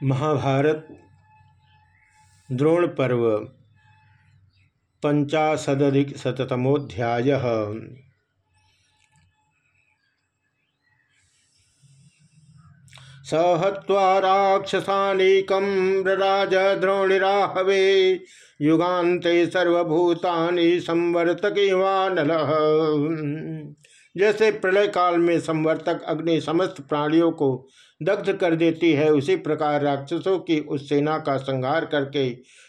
महाभारत द्रोण पर्व पंचाशदिक शतमोध्याय सहत्वा राक्षसानीकं राज द्रोणिराहवे युगान्ते सर्वभूतानि संवर्तकिवानल जैसे प्रलय काल में संवर्तक अग्नि समस्त प्राणियों को दग्ध कर देती है, उसी प्रकार राक्षसों की उस सेना का संहार करके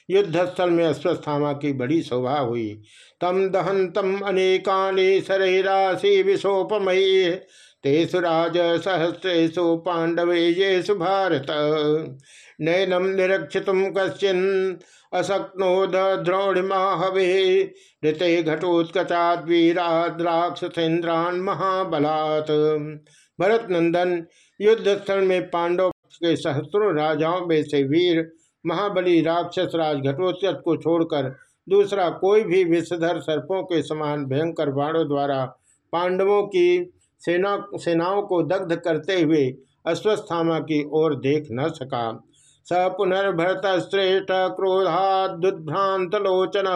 युद्धस्थल में अश्वस्थामा की बड़ी शोभा हुई। तम दहंतम अनेकानि शरीराशि विशोपमयी तेसु राज सहस्रेशु पांडवे ये भारत। नैनम निरक्षित कश्चिन अशक्नोद द्रोणिमाहवे ऋते घटोत्कचाद्वीराद्राक्षसेन्द्रान महाबलात् भरत नंदन युद्ध स्थल में पांडव के सहस्त्रों राजाओं में से वीर, महाबली राक्षस राज घटोत्कच को छोड़कर दूसरा कोई भी विषधर सर्पों के समान भयंकर बाणों द्वारा पांडवों की सेना, सेनाओं को दग्ध करते हुए अश्वस्थामा की ओर देख न सका। स पुनर्भरत श्रेष्ठ क्रोधादुद्भ्रांत लोचन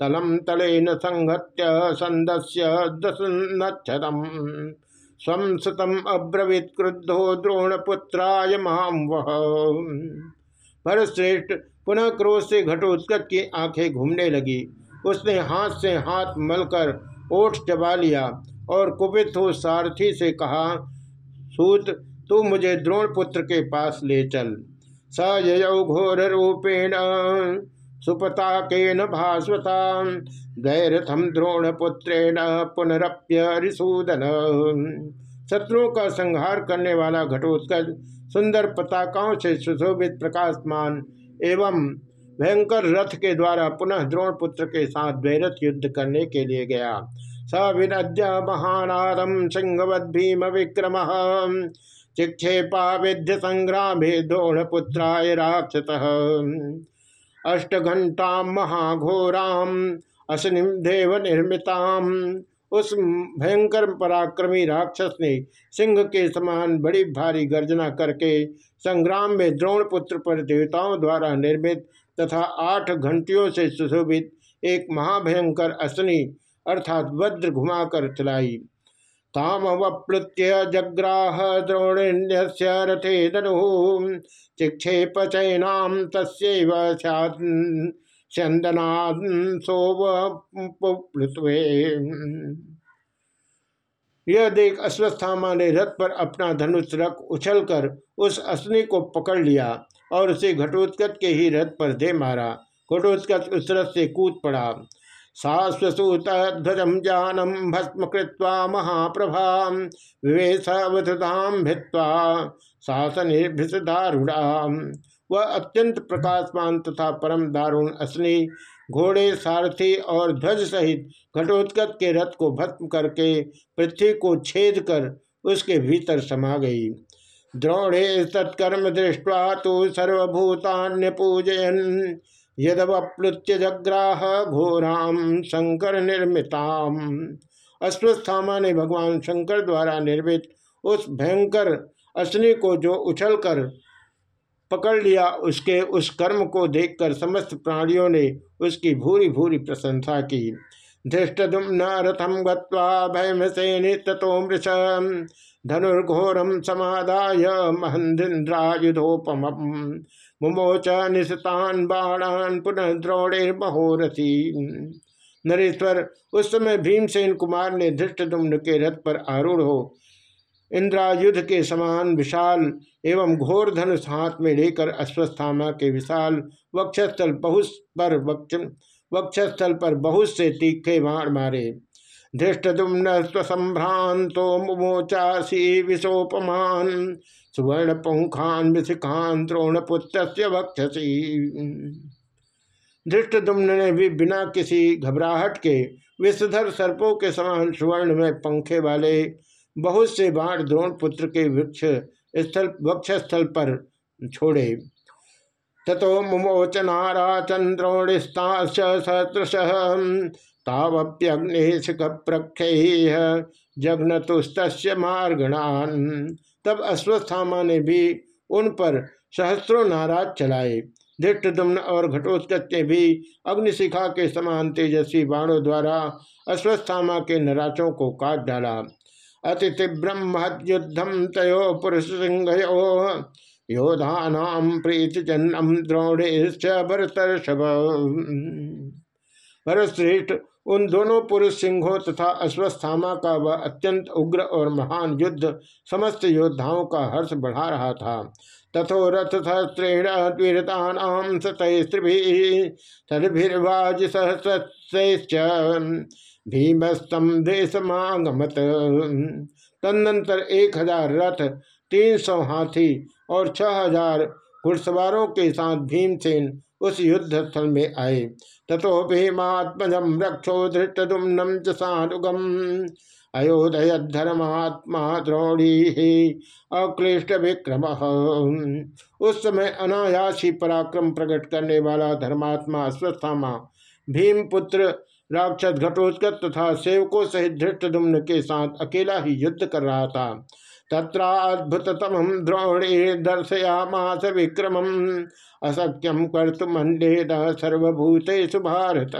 तलम तलेन संहत्य संदस्य दसनक्षरम स्वम सुतम अब्रवीत क्रुद्धो द्रोणपुत्राय माम वह भरतश्रेष्ठ पुनः क्रोध से घटोत्कच की आँखें घूमने लगी। उसने हाथ से हाथ मलकर ओठ चबा लिया और कुपित हो सारथी से कहा, सूत, तू मुझे द्रोणपुत्र के पास ले चल। स यौ घोर रूपेण सुपताकेन भास्वता गैरथम द्रोणपुत्रेण पुनरप्य रिसूदन। शत्रुओं का संहार करने वाला घटोत्कच, सुंदर पताकाओं से सुशोभित प्रकाशमान एवं भयंकर रथ के द्वारा पुनः द्रोणपुत्र के साथ वैरथ युद्ध करने के लिए गया। स विनद्य महानादम सिंहवद भीम विक्रम। चिक्षेपा विद्य संग्राम द्रोणपुत्राय राक्षस। अष्ट घंटा महाघोराम असनिम देव निर्मिताम उस भयंकर पराक्रमी राक्षस ने सिंह के समान बड़ी भारी गर्जना करके संग्राम में द्रोणपुत्र पर देवताओं द्वारा निर्मित तथा आठ घंटियों से सुशोभित एक महाभयंकर असनी अर्थात वज्र घुमाकर चलाई। ताम वप्लुत्य जग्राह द्रोण्य रथे धनु चिक्षेप चैनाम तस्व यह देख अश्वस्थामा ने रथ पर अपना धनुष रख उछलकर उस असनी को पकड़ लिया और उसे घटोत्कच के ही रथ पर दे मारा। घटोत्कच उस रथ से कूद पड़ा। सास्वसूत जानम भस्म कृत्वा महाप्रभा विवेशवधाम भित्वा वह अत्यंत प्रकाशमान तथा परम दारुण असनी घोड़े, सारथी और ध्वज सहित घटोत्कच के रथ को भस्म करके पृथ्वी को छेद कर उसके भीतर समा गई। द्रोणे सत्कर्म दृष्टवा तो सर्वभूतान्य पूजयन यदवप्लुत्य जग्राह घोराम शंकर निर्मिताम। अश्वस्थामा ने भगवान शंकर द्वारा निर्मित उस भयंकर असनी को जो उछलकर पकड़ लिया, उसके उस कर्म को देखकर समस्त प्राणियों ने उसकी भूरी भूरी प्रशंसा की। धृष्टुम न रथम गयमसेनि तथो मृष। धनुर्घोरम समादाय महेन्द्रायुधोपम मुमोच निशतान बाणान पुनः महोरथी। नरेश्वर, उस समय भीमसेन कुमार ने धृष्टुम्न के रथ पर आरूढ़ हो। इंद्रायुध के समान विशाल एवं घोर धनुष हाथ में लेकर अश्वस्थामा के विशाल वक्षस्थल बहुत पर वक्ष, वक्षस्थल पर बहुत से तीखे बाण मारे। धृष्ट धृष्टुम्न स्वसंभ्रांतो मुमोचासी विशोपमान। सुवर्ण पुखान विशिखान द्रोणपुत्र वक्षसी। धृष्टुम्न ने भी बिना किसी घबराहट के, विषधर सर्पों के समान सुवर्ण में पंखे वाले, बहुत से बाण द्रोणपुत्र के वृक्ष स्थल, वक्षस्थल पर छोड़े। ततो मुमोचनारा चंद्रोणिस्ताश सत्रश तावप्यग्निशिख प्रख्य जघनतुस्त मार्गणान। तब अश्वस्थामा ने भी उन पर सहस्रों नाराज़ चलाए। धृष्टदुम्न और घटोत्कच ने भी अग्निशिखा के समान तेजस्वी बाणों द्वारा अश्वस्थामा के नराचों को काट डाला। अति तीव्रम तयो पुरुष सिंह योधानाम प्रीति जन्म द्रोणेश्च भरतर्षभ भरतश्रेष्ठ उन दोनों पुरुष सिंहों तथा अश्वस्थामा का वह अत्यंत उग्र और महान युद्ध समस्त योद्धाओं का हर्ष बढ़ा रहा था। तथो रथ सहस्रेण वीरतानाम सतभिर्वाज सहस्रश्च भीमस्तम देशमागमत। तदनंतर एक हज़ार रथ, तीन सौ हाथी और छह हज़ार घुड़सवारों के साथ भीमसेन उस युद्ध स्थल में आए। तथो भीमात्मजम रक्षो धृष्टुम्नम च सानुगम। अयोध्य धर्मात्मा द्रोणी ही अक्लिष्ट विक्रम उस समय अनायासी पराक्रम प्रकट करने वाला धर्मात्मा अश्वस्थामा भीमपुत्र, राक्षस घटोत्कच तथा सेवकों सहित धृष्टुम्न के साथ अकेला ही युद्ध कर रहा था। तत्राद्भुततम द्रोणे दर्शयामास विक्रम असत्यम कर्तुमंडेद सर्वभूतेषु भारत।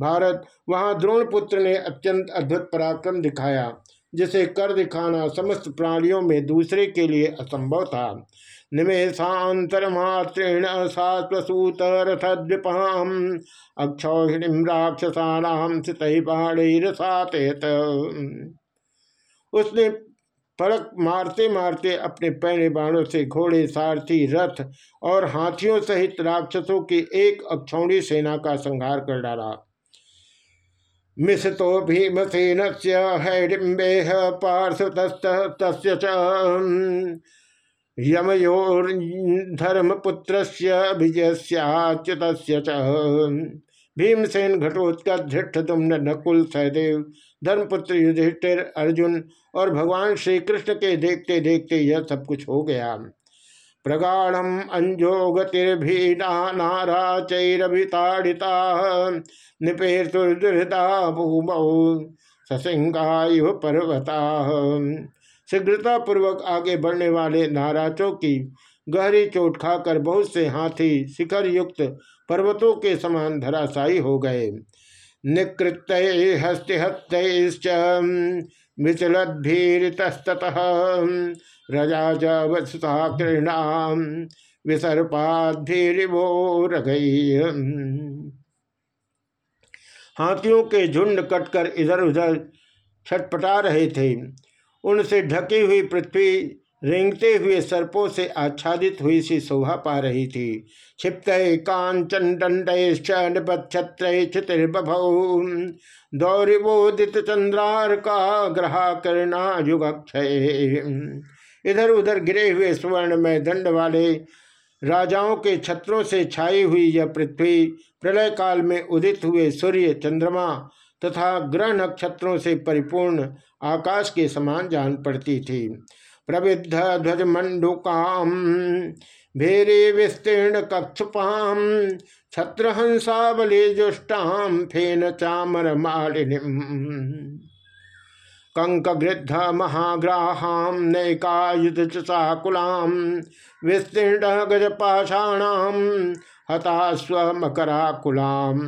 भारत, वहाँ द्रोणपुत्र ने अत्यंत अद्भुत पराक्रम दिखाया, जिसे कर दिखाना समस्त प्राणियों में दूसरे के लिए असंभव था। निमेशांतर मात्रेण सात्वसूत रथद्विपाम अक्षौहिणी राक्षसानाम सित उसने पड़क मारते मारते अपने पैने बाणों से घोड़े, सारथी, रथ और हाथियों सहित राक्षसों की एक अक्षौणी सेना का संहार कर डाला। मिसतो भीमसेन से हैडिम्बे पार्श्वतस्त यमयोर्धर्मपुत्र विजयस्याच्युत भीमसेन घटोत्कच धृष्ट तुमन नकुल सहदेव, धर्मपुत्र युधिष्ठिर अर्जुन और भगवान श्री कृष्ण के देखते देखते यह सब कुछ हो गया। प्रगाढ़म अंजोगतिर्भीना नारा चैरभिताड़िता निपेतुर्दुहृता भूमौ ससिंगायु पर्वता। शीघ्रतापूर्वक आगे बढ़ने वाले नाराजों की गहरी चोट खाकर बहुत से हाथी शिखर युक्त पर्वतों के समान धराशायी हो गए। निकृत हस्तिहस्त मिचलद्भीरितस्त रजा जवत्सा कृणाम विसर्पाधीरिवो रगई हाथियों के झुंड कटकर इधर उधर छटपटा रहे थे। उनसे ढकी हुई पृथ्वी रेंगते हुए सर्पों से आच्छादित हुई सी शोभा पा रही थी। क्षिप्त कांचन दौरिवोदित चंद्रार का ग्रहा करना युगक्षय। इधर उधर गिरे हुए स्वर्ण में दंड वाले राजाओं के छत्रों से छाई हुई यह पृथ्वी प्रलय काल में उदित हुए सूर्य, चंद्रमा तथा ग्रह नक्षत्रों से परिपूर्ण आकाश के समान जान पड़ती थी। प्रविद्ध ध्वज मंडुकाम भेरे विस्तीर्ण कक्षुपाम छत्रहंसावली जुष्टाम फेन चामर मालिनी कंक गृद्ध महाग्राहाम नैकायुध चाकुलाम विस्तीर्ण गजपाषाणाम हतास्व मकराकुलाम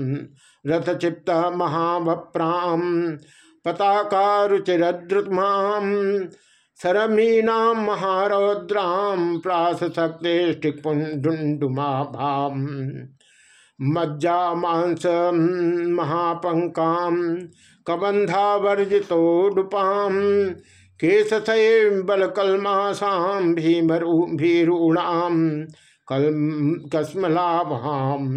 रथचित्त महाभप्राम पताकारुचिरद्रुमाम सरमीना महारौद्राम प्रासक्तिष्टिपुंडुमाभाम मज्जा मांस महापंकाम कबंधावर्जितोडुपाम केशथय बलकलमासाम भीमरू भीरूणाम कल कस्मलाभाम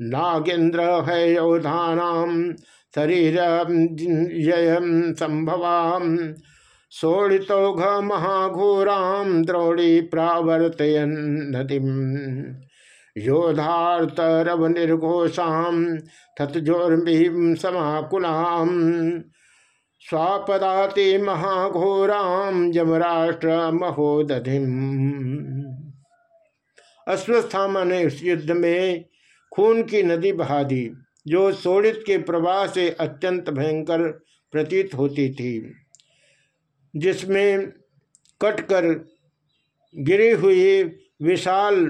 नागेन्द्र है योधानाम शरीर संभवाम सोड़ितौघ महाघोराम द्रोणी प्रावर्तयन नदीम। योधार्तरव निर्घोषाम तत्जोर्भीम समाकुलाम स्वापदाति महाघोराम जमराष्ट्र महोदधिम अश्वस्थामा ने उस युद्ध में खून की नदी बहा दी, जो सोड़ित के प्रवाह से अत्यंत भयंकर प्रतीत होती थी। जिसमें कटकर गिरी हुई विशाल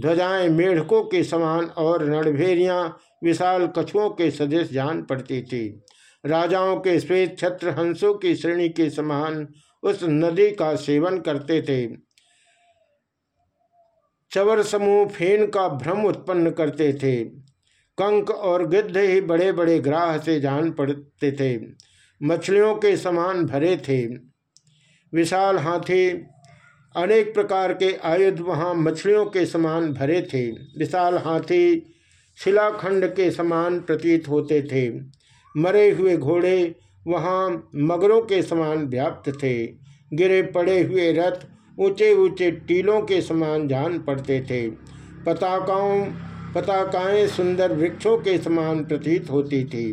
ध्वजाएँ मेढकों के समान और रणभेरियाँ विशाल कछुओं के सदृश जान पड़ती थी। राजाओं के श्वेत छत्र हंसों की श्रेणी के समान उस नदी का सेवन करते थे। चवर समूह फेन का भ्रम उत्पन्न करते थे। कंक और गिद्ध ही बड़े बड़े ग्राह से जान पड़ते थे। मछलियों के समान भरे थे। विशाल हाथी अनेक प्रकार के आयुध वहाँ मछलियों के समान भरे थे। विशाल हाथी शिलाखंड के समान प्रतीत होते थे। मरे हुए घोड़े वहाँ मगरों के समान व्याप्त थे। गिरे पड़े हुए रथ ऊँचे ऊँचे टीलों के समान जान पड़ते थे। पताकाओं, पताकाएँ सुंदर वृक्षों के समान प्रतीत होती थी।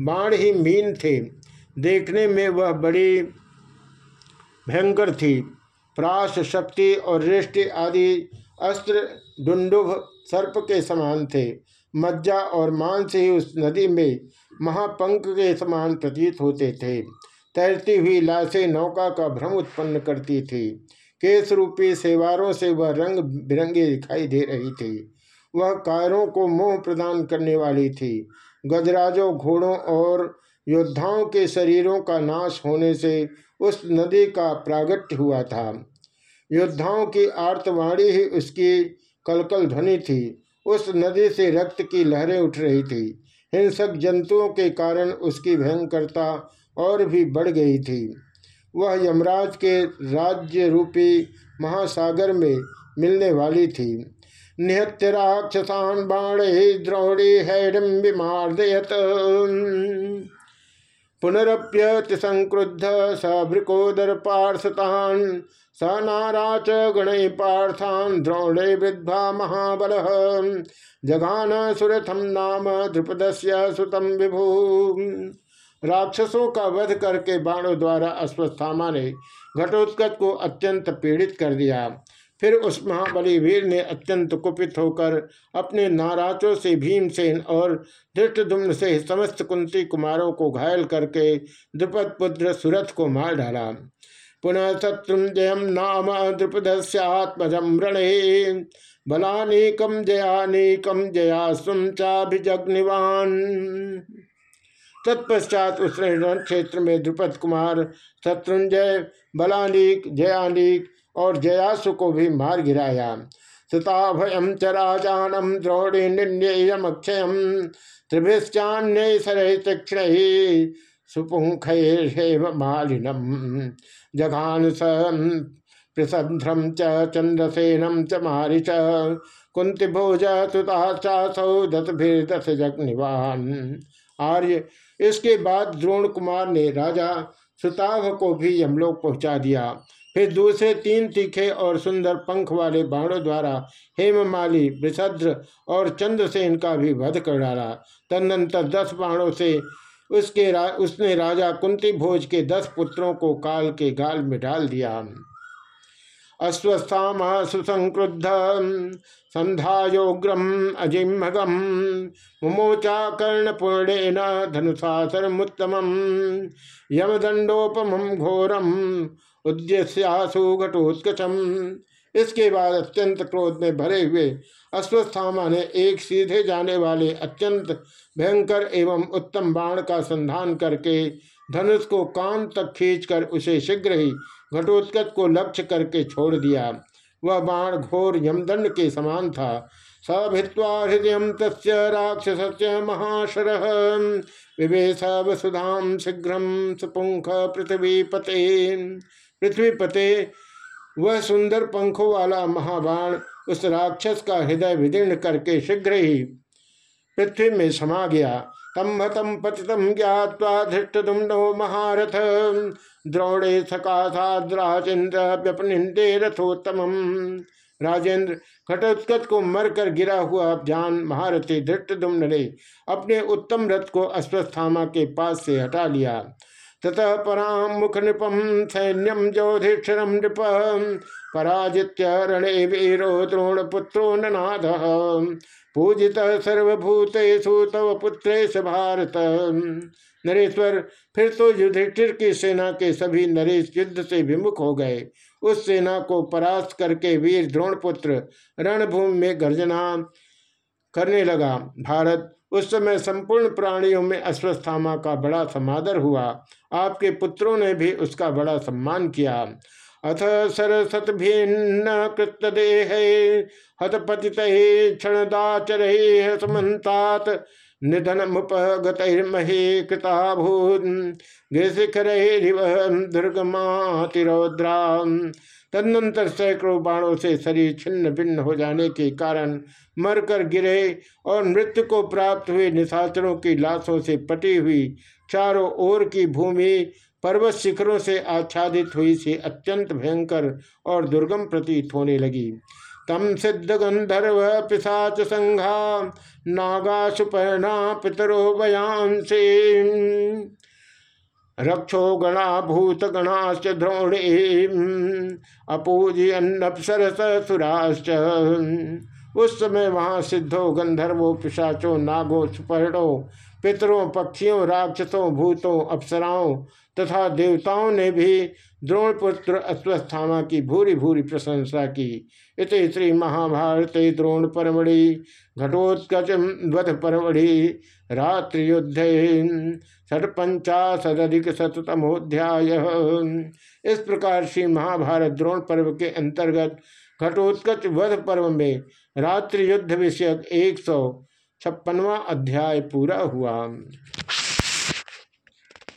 बाण ही मीन थे। देखने में वह बड़ी भयंकर थी। प्राश, शक्ति और रिष्टि आदि अस्त्र डुंडुभ सर्प के समान थे। मज्जा और मांस ही उस नदी में महापंख के समान प्रतीत होते थे। तैरती हुई लाशें नौका का भ्रम उत्पन्न करती थी। केस रूपी सेवारों से वह रंग बिरंगे दिखाई दे रही थी। वह कायरों को मोह प्रदान करने वाली थी। गजराजों, घोड़ों और योद्धाओं के शरीरों का नाश होने से उस नदी का प्रागट्य हुआ था। योद्धाओं की आर्तवाणी ही उसकी कलकल ध्वनि थी। उस नदी से रक्त की लहरें उठ रही थी। हिंसक जंतुओं के कारण उसकी भयंकरता और भी बढ़ गई थी। वह यमराज के राज्य रूपी महासागर में मिलने वाली थी। निहत्य राक्षसान बाणे द्रोणी हैडम विमार्दयत पुनरप्यति संक्रुद्ध सभृकोदर पार्षतान स नाराच गण पार्थान द्रोणे विद्वा महाबल। जघान सुरथम नाम द्रुपद सुतम विभु। राक्षसों का वध करके बाणों द्वारा अश्वस्थामा ने घटोत्कच को अत्यंत पीड़ित कर दिया। फिर उस महाबली वीर ने अत्यंत कुपित होकर अपने नाराजों से, भीमसेन और धृष्टुम्न से समस्त कुंती कुमारों को घायल करके द्रुपद पुत्र सुरथ को मार डाला। पुनः शत्रुंजयम नाम द्रुपद से द्रुपदस्यात्मजम रणे बलानेकम जयानेकम जया सुम चाभिजग्निवान। तत्पश्चात उस क्षेत्र में द्रुपद कुमार, शत्रुंजय, बलानीक, जयानीक और जयासु को भी मार गिराया। सुताभयम च राजानम द्रोणे निर्णयमक्षयम त्रिभिश्चान्य सरह तीक्षण सुपुंख मालिनम जघान स प्रसभ्रम च चंद्रसेनम च मारी च कुंति भोज दस आर्य, इसके बाद द्रोण कुमार ने राजा सुताभ को भी यमलोक पहुँचा दिया। फिर दूसरे तीन तीखे और सुंदर पंख वाले बाणों द्वारा हेममाली वृषद्र और चंद्रसेन का भी वध कर डाला। तदनंतर दस बाणों से उसके रा, उसने राजा कुंती भोज के दस पुत्रों को काल के गाल में डाल दिया। अस्वस्थाम सुसंक्रुद्ध संध्यायोग्रम अजिमगम मुमोचा कर्णपूर्णेन धनुषा मुत्तम यमदंडोपम घोरम घटोत्कचम। इसके बाद अत्यंत क्रोध में भरे हुए अश्वस्थामा ने एक सीधे जाने वाले अत्यंत भयंकर एवं उत्तम बाण का संधान करके धनुष को कान तक खींचकर उसे शीघ्र ही घटोत्कच को लक्ष्य करके छोड़ दिया। वह बाण घोर यमदंड के समान था। सभित्वा हृदय तस् राक्षस महाशर। विवेश वसुधाम शीघ्र सुपुंख पृथ्वी पते। पृथ्वी पते, वह सुंदर पंखों वाला महाबाण उस राक्षस का हृदय विदीर्ण करके शीघ्र ही पृथ्वी में समा गया। तम हतम पतितम ज्ञावा धृष्टुम्नो महारथ। द्रोणे सकाशाद्राजेन्द्र व्यपनिंदे रथोत्तम राजेंद्र घटोत्कच को मरकर गिरा हुआ जान महारथी धृष्टुम्न ने अपने उत्तम रथ को अश्वस्थामा के पास से हटा लिया। ततः पराम मुख नृपम सैन्यम ज्योधिक्षरम नृप। पराजित्य रणे वीरो द्रोण पुत्रो ननाद। पूजित सर्वभूतेषु तव पुत्रेश भारत। नरेश्वर, फिर तो युधिष्ठिर की सेना के सभी नरेश युद्ध से विमुख हो गए। उस सेना को परास्त करके वीर द्रोणपुत्र रणभूमि में गर्जना करने लगा। भारत उस समय संपूर्ण प्राणियों में अश्वस्थामा का बड़ा समादर हुआ। आपके पुत्रों ने भी उसका बड़ा सम्मान किया। अथ सरसत भिन्न कृत देह हतपति क्षणदाचर समन्तात। निधन मुपगतर्महे कृताभूत गिशिखर दुर्गमातिरौद्रा तदनंतर सैकड़ों बाणों से शरीर छिन्न भिन्न हो जाने के कारण मरकर गिरे और मृत्यु को प्राप्त हुए निशाचरों की लाशों से पटी हुई चारों ओर की भूमि पर्वत शिखरों से आच्छादित हुई सी अत्यंत भयंकर और दुर्गम प्रतीत होने लगी। तम सिद्ध गंधर्व पिशाच संघा नागा सुपर्णा पितरो बयांसे रक्षो गणा भूत गणाश्च अपूजी अपूजयन्नपसरस सुराश्च उस समय वहाँ सिद्धो गंधर्वो, पिशाचो, नागो, सुपर्णो पितरों, पक्षियों, राक्षसों, भूतों, अप्सराओं तथा देवताओं ने भी द्रोणपुत्र अश्वस्थामा की भूरी भूरी प्रशंसा की। इत श्री महाभारत द्रोण परमढ़ि घटोत्कच वध परमढ़ि रात्रि युद्ध षटपंचाशदिक शतमोध्याय इस प्रकार श्री महाभारत द्रोण पर्व के अंतर्गत घटोत्कच वध पर्व में रात्रि युद्ध विषयक एक सौ छप्पनवा अध्याय पूरा हुआ।